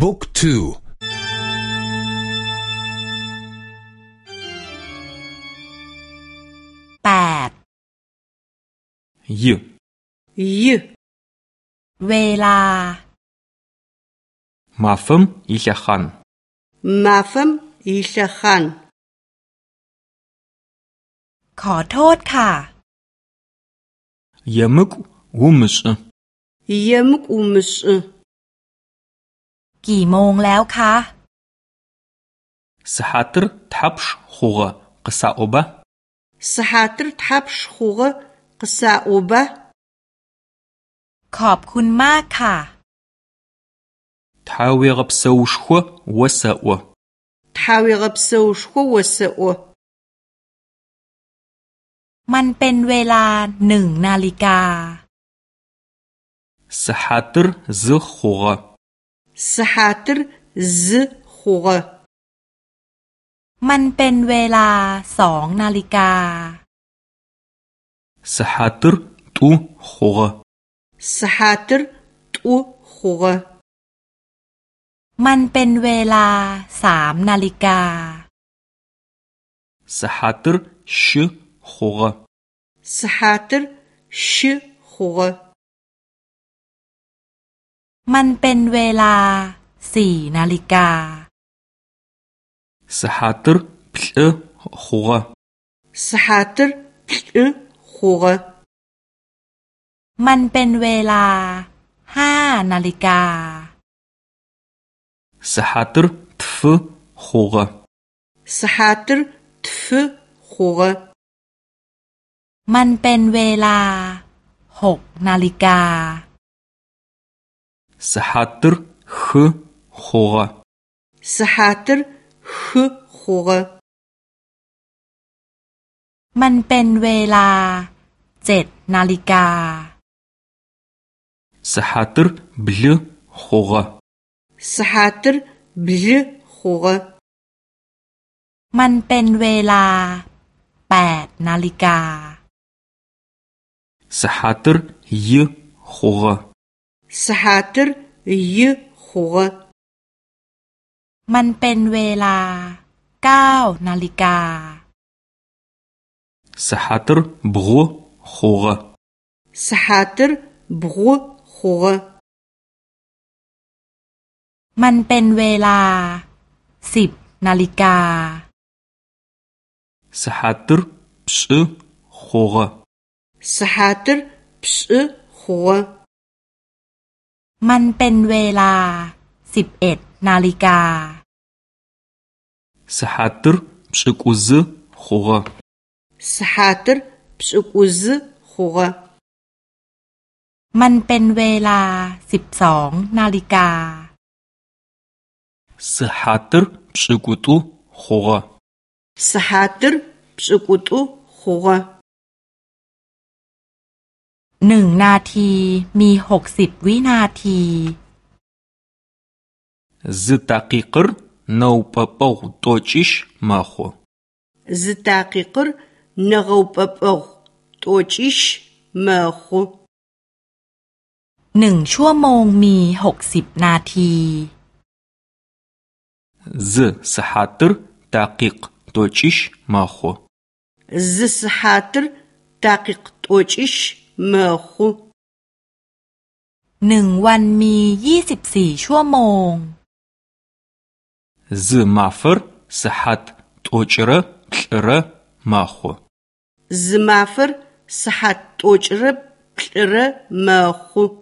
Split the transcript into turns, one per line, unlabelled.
บุ๊กทู
แปด
ยี่
ยี่
เวลา
มาฟ
มอิชขันมาฟมอิชขัน
ขอโทษค่ะ
ยมุ
กอุมชยมุกอุมช
กี่โมงแล้วคะ
سحاتر
تحبش خوغة قصاوبة سحاتر تحبش خوغة قصاوبة ขอบ
คุณมากค่ะ
تحاويغبسوشخو وسأو تحاويغبسوشخو وسأو
มันเป็นเวลาหนึ่งนาฬิกา سحاتر زخوغة
сыхьатыр зы хъугъэ
สหัตรซขุก
มันเป็นเวลาสองนาฬิกา
сыхьатыр тӏу хъугъэ
สหัตรตุขุก
มันเป็นเวลาสามนาฬิกา
сыхьатыр щы хъугъэ
สหัตรชขุก
มันเป็นเวลาสี่นาฬิกา
سحاتر بل خوغة سحاتر بل خوغة
มันเป็นเวลาห้านาฬิกา
สหัตุทฟ خوغة سحاتر تف خوغة
มันเป็นเวลาหกนาฬิกา
сыхьатыр хы хъугъэ
สหัตรฮขุก
มันเป็นเวลาเจ็ดนาฬิกา
сыхьатыр блы хъугъэ
สหัตรบลขุก
มันเป็นเวลาแปดนาฬิกา
сыхьатыр и хъугъэ
สหัตรยขุก
มันเป็นเวลาเก้านาฬิกา
сыхьатыр бгъу хъугъэ
สหัตรบกูขุก
มันเป็นเวลาสิบนาฬิกา
сыхьатыр пшӏы хъугъэ
สหัตรพชขุก
มันเป็นเวลาสิบเอ็ดนาฬิกา
сыхьатыр пшӏыкӏузы хъугъэ
สหัตรพชกุซขุก
มันเป็นเวลาสิบสองนาฬิกา
сыхьатыр пшӏыкӏутӏу хъугъэ
สหัตรพชกุตุขุก
หนึ่งนาทีมีหกสิบวินาที
зы такъикъыр нэупӏэпӏэгъу тӏокӏищ мэхъу
ซตากิกรนกอุปปกตัวจิชมาขุ
หนึ่งชั่วโมงมีหกสิบนาที
зы сыхьатыр такъикъ тӏокӏищ мэхъу
ซสหัต รตากิกตัวจิชมาขุ
หนึ่งวันมียี่สิบสี่ชั่วโมง
зы мафэр сыхьат тӏокӏрэ плӏырэ мэхъу
ซมาฟรส